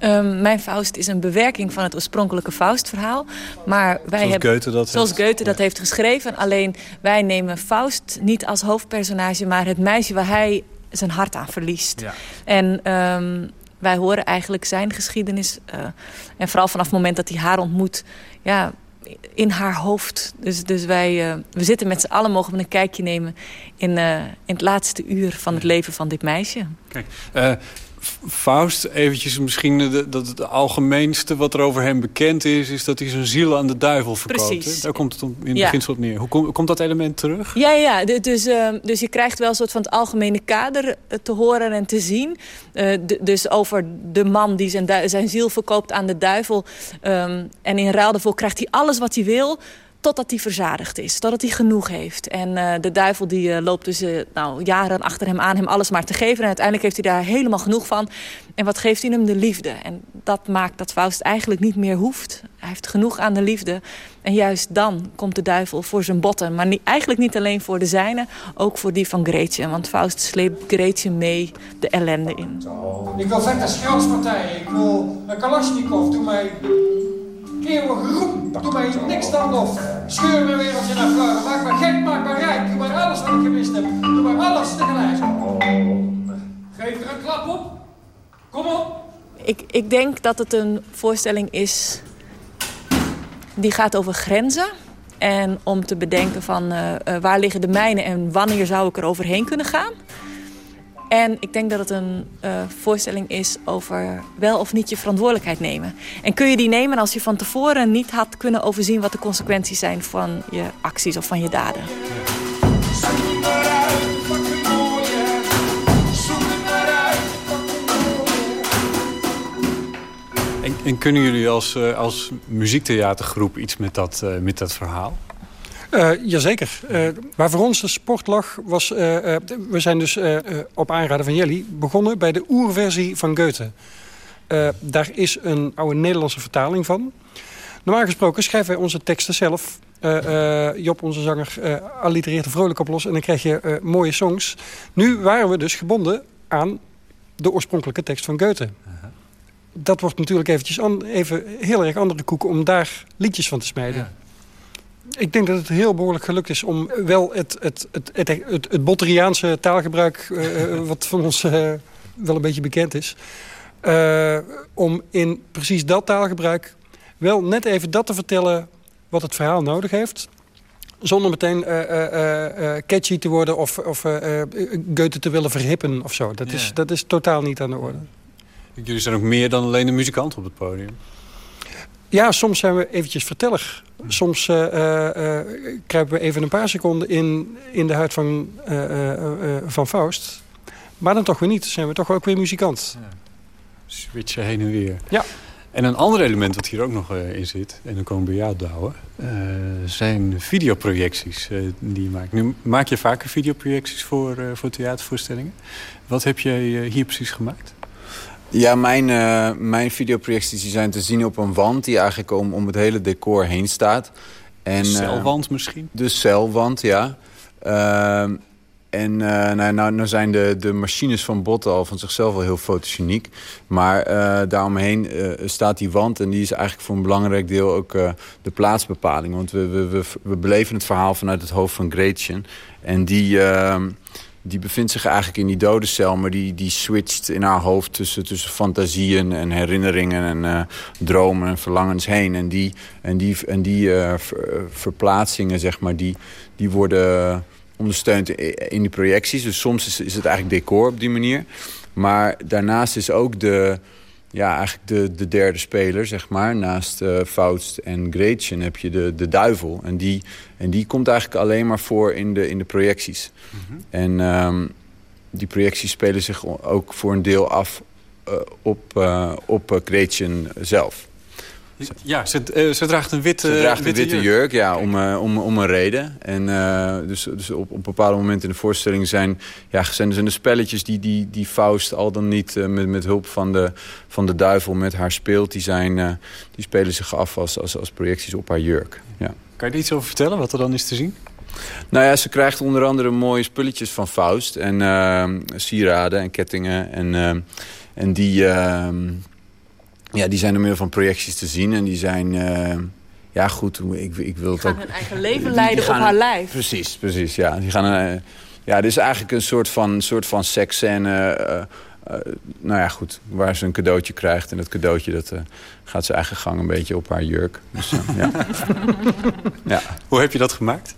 P: Um, mijn Faust is een bewerking van het oorspronkelijke Faust-verhaal. Maar wij
O: zoals
P: hebben,
O: Goethe dat
P: Zoals
O: heeft.
P: Goethe dat heeft geschreven. Alleen wij nemen Faust niet als hoofdpersonage... maar het meisje waar hij zijn hart aan verliest.
O: Ja.
P: En um, wij horen eigenlijk zijn geschiedenis. Uh, en vooral vanaf het moment dat hij haar ontmoet... Ja, in haar hoofd. Dus, dus wij uh, we zitten met z'n allen, mogen we een kijkje nemen... in, uh, in het laatste uur van het leven van dit meisje.
O: Kijk, uh, Faust, eventjes misschien de, dat het algemeenste wat er over hem bekend is... is dat hij zijn ziel aan de duivel verkoopt.
P: Precies.
O: Hè? Daar komt het om, in het
P: ja.
O: beginsel op neer. Hoe kom, komt dat element terug?
P: Ja, ja dus, uh, dus je krijgt wel een soort van het algemene kader te horen en te zien. Uh, dus over de man die zijn, zijn ziel verkoopt aan de duivel. Um, en in ruil daarvoor krijgt hij alles wat hij wil totdat hij verzadigd is, totdat hij genoeg heeft. En uh, de duivel die uh, loopt dus uh, nou, jaren achter hem aan hem alles maar te geven. En uiteindelijk heeft hij daar helemaal genoeg van. En wat geeft hij hem? De liefde. En dat maakt dat Faust eigenlijk niet meer hoeft. Hij heeft genoeg aan de liefde. En juist dan komt de duivel voor zijn botten. Maar niet, eigenlijk niet alleen voor de zijne, ook voor die van Greetje. Want Faust sleept Greetje mee de ellende in.
N: Ik wil vette schelspartijen. Ik wil een Kalashnikov. Doe mij eeuwig Doe mij niks dan of. Scheur me weer op je naar vrouwen. Maak me gek, maak me rijk. Doe maar alles wat ik gemist heb. Doe maar alles tegelijk. Geef er een klap op. Kom op.
P: Ik, ik denk dat het een voorstelling is die gaat over grenzen. En om te bedenken van uh, waar liggen de mijnen en wanneer zou ik er overheen kunnen gaan. En ik denk dat het een uh, voorstelling is over wel of niet je verantwoordelijkheid nemen. En kun je die nemen als je van tevoren niet had kunnen overzien... wat de consequenties zijn van je acties of van je daden.
O: En, en kunnen jullie als, uh, als muziektheatergroep iets met dat, uh, met dat verhaal?
N: Uh, jazeker. Uh, waar voor ons de sport lag, was... Uh, we zijn dus op aanraden van Jelly begonnen bij de oerversie van Goethe. daar is een oude Nederlandse vertaling van. Normaal gesproken schrijven wij onze teksten zelf. Job, onze zanger, allitereert er vrolijk op los... en dan krijg je mooie songs. Nu waren we dus gebonden aan de oorspronkelijke tekst van Goethe. -huh. Dat wordt natuurlijk eventjes even heel erg andere koeken... om daar liedjes van te smijden. Ja. Ik denk dat het heel behoorlijk gelukt is om wel het, het, het, het, het, het Botteriaanse taalgebruik... Uh, wat van ons uh, wel een beetje bekend is... Uh, om in precies dat taalgebruik wel net even dat te vertellen wat het verhaal nodig heeft. Zonder meteen uh, uh, catchy te worden of, of Goethe te willen verhippen of zo. Dat, is, dat is totaal niet aan de orde.
O: Jullie zijn ook meer dan alleen een muzikant op het podium.
N: Ja, soms zijn we eventjes verteller. Soms kruipen we even een paar seconden in, in de huid van, van Faust. Maar dan toch weer niet. zijn we toch ook weer muzikant. Ja.
O: Switchen heen en weer.
N: Ja.
O: En een ander element wat hier ook nog in zit, en dan komen we bij jou, Douwe... Zijn videoprojecties die je maakt. Nu maak je vaker videoprojecties voor, voor theatervoorstellingen. Wat heb jij hier precies gemaakt?
Q: Ja, mijn, mijn videoprojecties die zijn te zien op een wand... die eigenlijk om, om het hele decor heen staat.
O: En, celwand misschien?
Q: De celwand, ja. Ehm, en uh, nou, nou, nou, zijn de, de machines van Botten al van zichzelf al heel fotogeniek. Maar daaromheen staat die wand en die is eigenlijk voor een belangrijk deel ook de plaatsbepaling. Want we, we, we, we, beleven het verhaal vanuit het hoofd van Gretchen. En die, ehm, die bevindt zich eigenlijk in die dode cel, maar die, die switcht in haar hoofd tussen, tussen fantasieën en herinneringen en dromen en verlangens heen. En die, en die, en die verplaatsingen, zeg maar, die, die worden ondersteunt in die projecties. Dus soms is, is het eigenlijk decor op die manier. Maar daarnaast is ook de, ja, eigenlijk de, de derde speler, zeg maar. Naast uh, Faust en Gretchen heb je de, de duivel. En die, en die komt eigenlijk alleen maar voor in de, in de projecties. Mhm. En um, die projecties spelen zich ook voor een deel af uh, op, uh, op Gretchen zelf.
O: Ja, ze, uh, ze, draagt een witte,
Q: ze draagt een
O: witte,
Q: witte jurk. ja, om, uh, om, om een reden. En uh, dus, dus op, op bepaalde momenten in de voorstelling zijn, ja, zijn, zijn de spelletjes die, die, die Faust al dan niet met, met hulp van de, van de duivel met haar speelt, die, zijn, die spelen zich af als, als, als projecties op haar jurk. Ja.
O: Kan je er iets over vertellen, wat er dan is te zien?
Q: Nou ja, ze krijgt onder andere mooie spulletjes van Faust. En sieraden en kettingen. En, en die ja, die zijn door middel van projecties te zien. En die zijn... Uh, ja, goed, ik, ik wil
P: het ook... gaan hun eigen leven leiden op haar lijf.
Q: Precies, precies, ja. Die gaan, uh, ja, dit is eigenlijk een soort van, soort van seksscène... Uh, nou ja, goed, waar ze een cadeautje krijgt. En dat cadeautje, dat gaat ze eigen gang een beetje op haar jurk. Dus, ja.
O: ja. Hoe heb je dat gemaakt?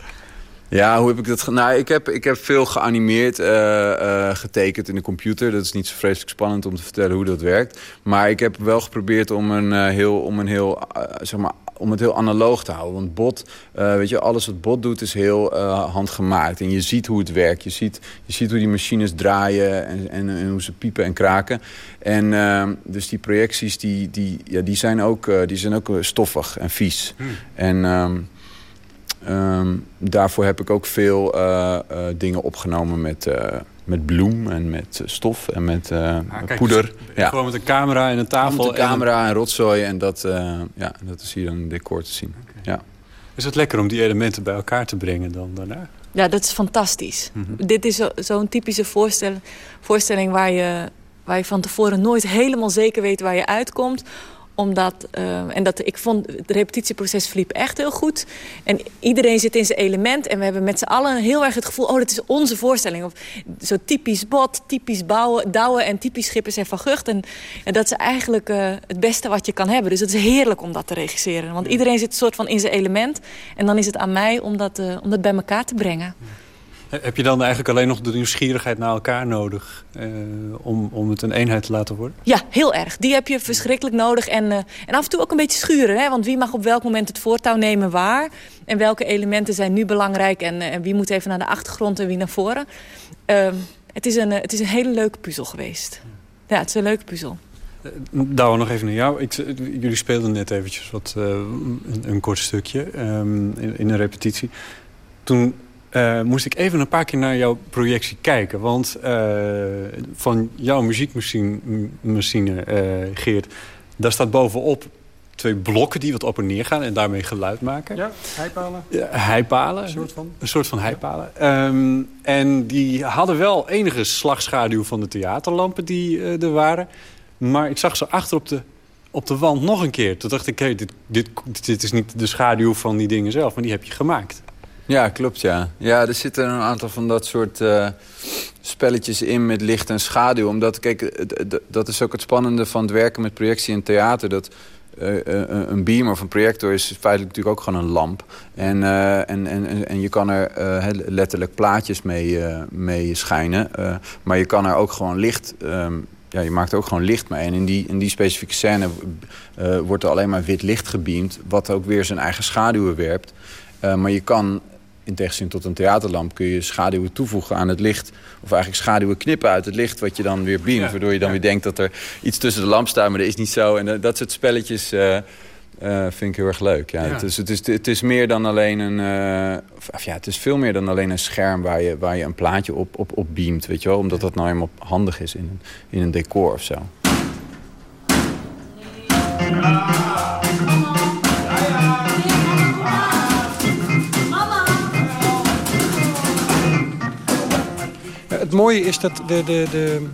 Q: Ja, hoe heb ik dat Nou, ik heb, ik heb veel geanimeerd, uh, uh, getekend in de computer. Dat is niet zo vreselijk spannend om te vertellen hoe dat werkt. Maar ik heb wel geprobeerd om, een, uh, heel, om, een heel, zeg maar, om het heel analoog te houden. Want bot, weet je, alles wat bot doet is heel handgemaakt. En je ziet hoe het werkt. Je ziet, je ziet hoe die machines draaien en, en, en hoe ze piepen en kraken. En ehm, dus die projecties, die, die, ja, die, zijn, ook, die zijn ook stoffig en vies. Hmm. En... Ehm, Um, daarvoor heb ik ook veel uh, uh, dingen opgenomen met, uh, met bloem en met stof en met ah, kijk, poeder. Dus
O: ja. Gewoon met een camera en een tafel.
Q: Met een camera en, rotzooi en dat, ja, dat is hier een decor te zien. Okay. Ja.
O: Is het lekker om die elementen bij elkaar te brengen dan daarna?
P: Ja, dat is fantastisch. Mm -hmm. Dit is zo'n zo typische voorstelling, voorstelling waar, je, waar je van tevoren nooit helemaal zeker weet waar je uitkomt omdat, uh, en dat, ik vond het repetitieproces verliep echt heel goed. En iedereen zit in zijn element. En we hebben met z'n allen heel erg het gevoel... oh, dat is onze voorstelling. Of zo typisch bot, typisch bouwen, douwen en typisch Schippers en Van Gucht. En, en dat is eigenlijk uh, het beste wat je kan hebben. Dus het is heerlijk om dat te regisseren. Want iedereen zit soort van in zijn element. En dan is het aan mij om dat, uh, om dat bij elkaar te brengen.
O: Heb je dan eigenlijk alleen nog de nieuwsgierigheid naar elkaar nodig... Uh, om, om het een eenheid te laten worden?
P: Ja, heel erg. Die heb je verschrikkelijk nodig. En, uh, en af en toe ook een beetje schuren. Hè? Want wie mag op welk moment het voortouw nemen waar? En welke elementen zijn nu belangrijk? En, en wie moet even naar de achtergrond en wie naar voren? Ehm, het, is een, het is een hele leuke puzzel geweest. Ja, het is een leuke puzzel.
O: Douwe, nog even naar jou. Ik, jullie speelden net eventjes wat, een, een, kort stukje um, in, in een repetitie. Toen uh, moest ik even een paar keer naar jouw projectie kijken. Want uh, van jouw muziekmachine, machine, uh, Geert... daar staat bovenop twee blokken die wat op en neer gaan... en daarmee geluid maken.
N: Ja, heipalen.
O: Ja, heipalen.
N: Een soort van.
O: Een soort van heipalen. Um, en die hadden wel enige slagschaduw van de theaterlampen die er waren. Maar ik zag ze achter op de op de wand nog een keer. Toen dacht ik, hey, dit, dit, dit is niet de schaduw van die dingen zelf, maar die heb je gemaakt.
Q: Ja, klopt, ja. Ja, er zitten een aantal van dat soort uh, spelletjes in met licht en schaduw. Omdat, kijk, dat is ook het spannende van het werken met projectie en theater. Dat uh, een beam of een projector is feitelijk natuurlijk ook gewoon een lamp. En, en, en, en je kan er letterlijk plaatjes mee, mee schijnen. maar je kan er ook gewoon licht... Um, ja, je maakt ook gewoon licht mee. En in die, in die specifieke scène wordt er alleen maar wit licht gebeamd... wat ook weer zijn eigen schaduwen werpt. maar je kan in tegenstelling tot een theaterlamp kun je schaduwen toevoegen aan het licht. Of eigenlijk schaduwen knippen uit het licht wat je dan weer beamt. waardoor je dan weer denkt dat er iets tussen de lamp staat, maar dat is niet zo. En dat soort spelletjes uh, uh, vind ik heel erg leuk. Ja. Het, is, het, is, het is meer dan alleen een... Uh, of ja, het is veel meer dan alleen een scherm waar je, waar je een plaatje op, op, op beamt. Weet je wel? Omdat dat nou helemaal handig is in een, in een decor of zo.
N: Het mooie is dat de, de, de,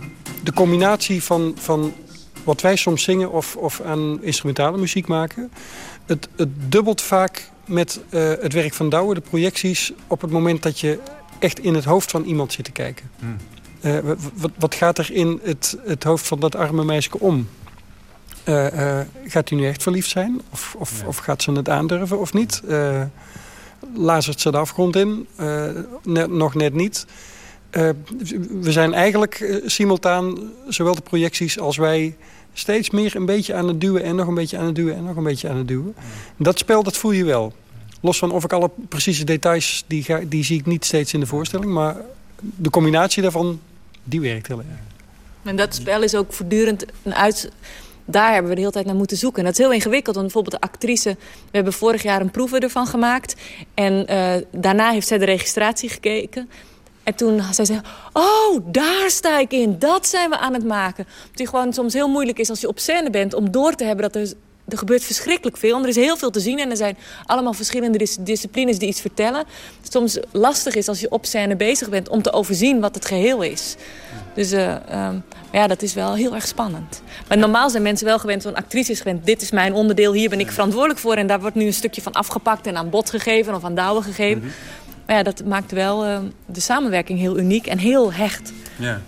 N: de combinatie van, van wat wij soms zingen of, of aan instrumentale muziek maken... het, het dubbelt vaak met uh, het werk van Douwe, de projecties... op het moment dat je echt in het hoofd van iemand zit te kijken. Hmm. Uh, wat, wat gaat er in het, het hoofd van dat arme meisje om? Uh, gaat hij nu echt verliefd zijn? Of, of, of, gaat ze het aandurven of niet? lazert ze de afgrond in? Net, nog net niet. Uh, we zijn eigenlijk uh, simultaan, zowel de projecties als wij... steeds meer een beetje aan het duwen en nog een beetje aan het duwen... en nog een beetje aan het duwen. Dat spel, dat voel je wel. Los van of ik alle precieze details, die, die zie ik niet steeds in de voorstelling... maar de combinatie daarvan, die werkt heel erg.
P: En dat spel is ook voortdurend een uit... Daar hebben we de hele tijd naar moeten zoeken. En dat is heel ingewikkeld, want bijvoorbeeld de actrice... we hebben vorig jaar een proeven ervan gemaakt... en daarna heeft zij de registratie gekeken... En toen zei ze, oh, daar sta ik in. Dat zijn we aan het maken. Het gewoon soms heel moeilijk is als je op scène bent... om door te hebben dat er, er gebeurt verschrikkelijk veel. En er is heel veel te zien en er zijn allemaal verschillende disciplines die iets vertellen. Soms lastig is als je op scène bezig bent... om te overzien wat het geheel is. Dus uh, um, ja, dat is wel heel erg spannend. Maar normaal zijn mensen wel gewend, zo'n actrice is gewend... dit is mijn onderdeel, hier ben ik verantwoordelijk voor... en daar wordt nu een stukje van afgepakt en aan bod gegeven of aan douwen gegeven... Mhm. Maar ja, dat maakt wel uh, de samenwerking heel uniek en heel hecht.
O: Ja.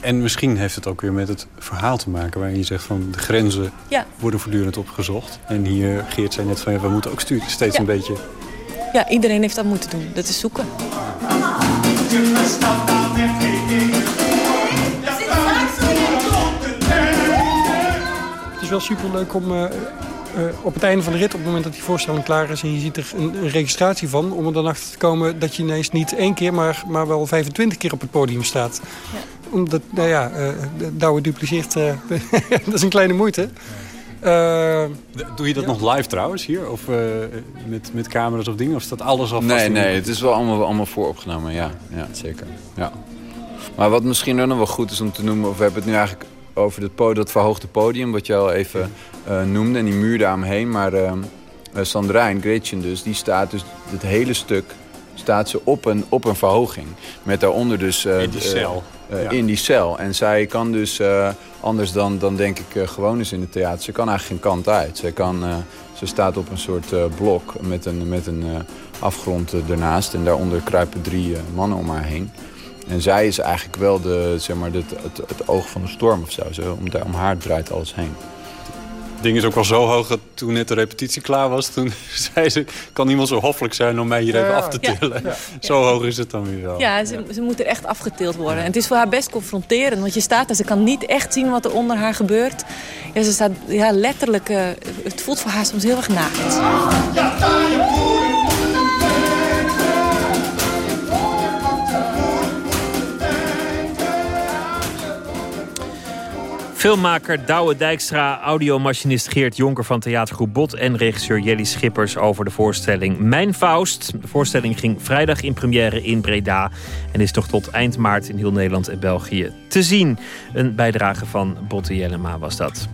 O: En misschien heeft het ook weer met het verhaal te maken... waarin je zegt van de grenzen ja. worden voortdurend opgezocht. En hier Geert zei net van ja, we moeten ook steeds een beetje...
P: Ja, iedereen heeft dat moeten doen. Dat is zoeken.
N: Het is wel superleuk om... Uh, op het einde van de rit, op het moment dat die voorstelling klaar is... en je ziet er een, een, registratie van... om er dan achter te komen dat je ineens niet één keer... maar, maar wel 25 keer op het podium staat. Ja. Omdat, nou ja, uh, Douwe dupliceert... Uh, dat is een kleine moeite.
O: Doe je dat nog live trouwens hier? Of met, met camera's of dingen? Of staat alles al
Q: Nee, nee, het is wel allemaal, allemaal vooropgenomen, ja. ja zeker. Ja. Maar wat misschien nog wel goed is om te noemen... of we hebben het nu eigenlijk over dat, dat verhoogde podium... wat je al even noemde en die muur daaromheen. Maar uh, Sandrijn, Gretchen dus, die staat dus het hele stuk staat ze op een, op een verhoging. Met daaronder dus...
O: Uh, in die cel.
Q: In die cel. En zij kan dus, anders dan, dan denk ik gewoon eens in het theater... ze kan eigenlijk geen kant uit. Zij kan, ze staat op een soort blok met een, met een afgrond ernaast. En daaronder kruipen drie mannen om haar heen. En zij is eigenlijk wel de, zeg maar, het, het, het oog van de storm of zo. zo om, om haar draait alles heen
O: ding is ook wel zo hoog dat toen net de repetitie klaar was... toen zei ze, kan iemand zo hoffelijk zijn om mij hier even af te tillen. Zo hoog is het dan weer wel.
P: Ja, ze, ze moet er echt afgetild worden. En het is voor haar best confronterend, want je staat daar... ze kan niet echt zien wat er onder haar gebeurt. Ja, ze staat ja, letterlijk... Uh, het voelt voor haar soms heel erg naakt.
D: Filmmaker Douwe Dijkstra, audiomachinist Geert Jonker van theatergroep Bot... en regisseur Jelly Schippers over de voorstelling Mijn Faust. De voorstelling ging vrijdag in première in Breda... en is toch tot eind maart in heel Nederland en België te zien. Een bijdrage van Botte Jellema was dat.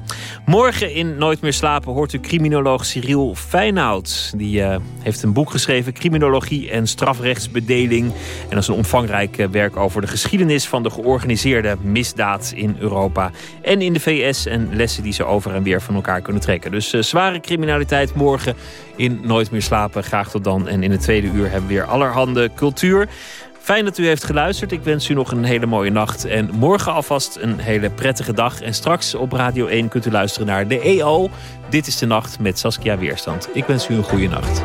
D: Morgen in Nooit meer slapen hoort u criminoloog Cyril Feyenoud. Die uh, heeft een boek geschreven, Criminologie en strafrechtsbedeling. En dat is een omvangrijk werk over de geschiedenis van de georganiseerde misdaad in Europa. In de VS... en lessen die ze over en weer van elkaar kunnen trekken. Dus uh, zware criminaliteit morgen in Nooit meer slapen. Graag tot dan. En in het tweede uur hebben we weer allerhande cultuur. Fijn dat u heeft geluisterd. Ik wens u nog een hele mooie nacht. En morgen alvast een hele prettige dag. En straks op Radio 1 kunt u luisteren naar de EO. Dit is de nacht met Saskia Weerstand. Ik wens u een goede nacht.